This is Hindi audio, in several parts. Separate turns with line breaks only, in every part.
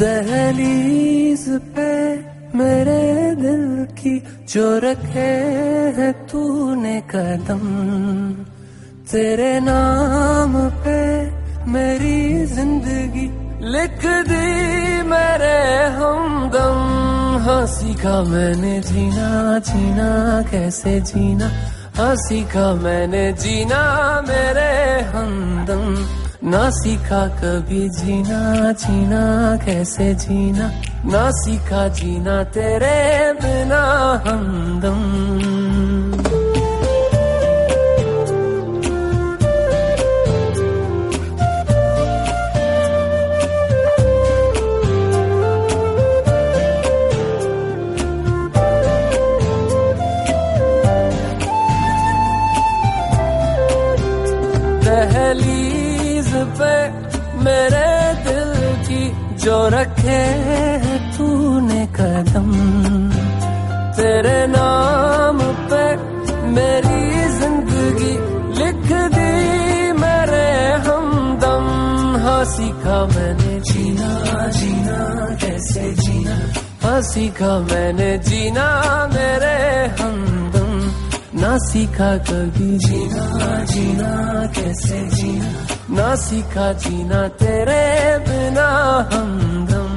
दहलीज पे मेरे दिल की जो रखे है तूने कदम। तेरे नाम पे मेरी ज़िंदगी लिख दी मेरे हमदम। हाँ सीखा मैंने जीना जीना, कैसे जीना? हाँ सीखा मैंने जीना मेरे हमदम। ना सीखा कभी जीना जीना कैसे जीना? ना सीखा जीना तेरे बिना हमदम जो रखे है तूने कदम। तेरे नाम पे मेरी ज़िंदगी लिख दी मेरे हमदम। हाँ सीखा मैंने जीना जीना, कैसे जीना। हाँ सीखा मैंने जीना मेरे हमदम। ना सीखा कभी जीना जीना, कैसे जीना। ना सीखा जीना तेरे बिना हमदम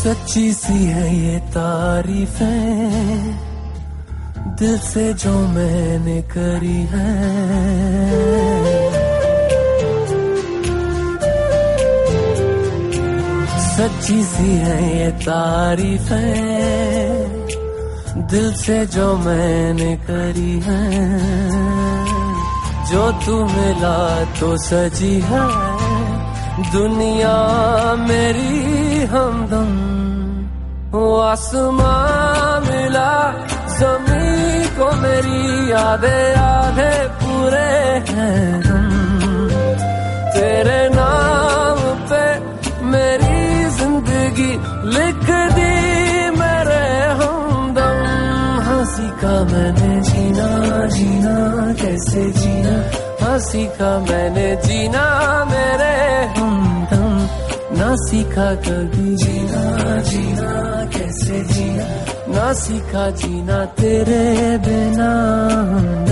सच्ची सी है ये तारीफें। दिल से जो मैंने करी है। सच्ची सी है ये तारीफ़ है। दिल से जो मैंने करी है। जो तू मिला तो सजी है। दुनिया मेरी हमदम, वो यादें आधे पूरे हैं तेरे नाम पे मेरी ज़िंदगी लिख दी, मेरे हमदम हँसी का मैंने जीना जीना कैसे जीना? हँसी का मैंने जीना, मेरे हमदम ना सीखा कभी जीना जीना। कैसे जीना ना सीखा जीना तेरे बिना।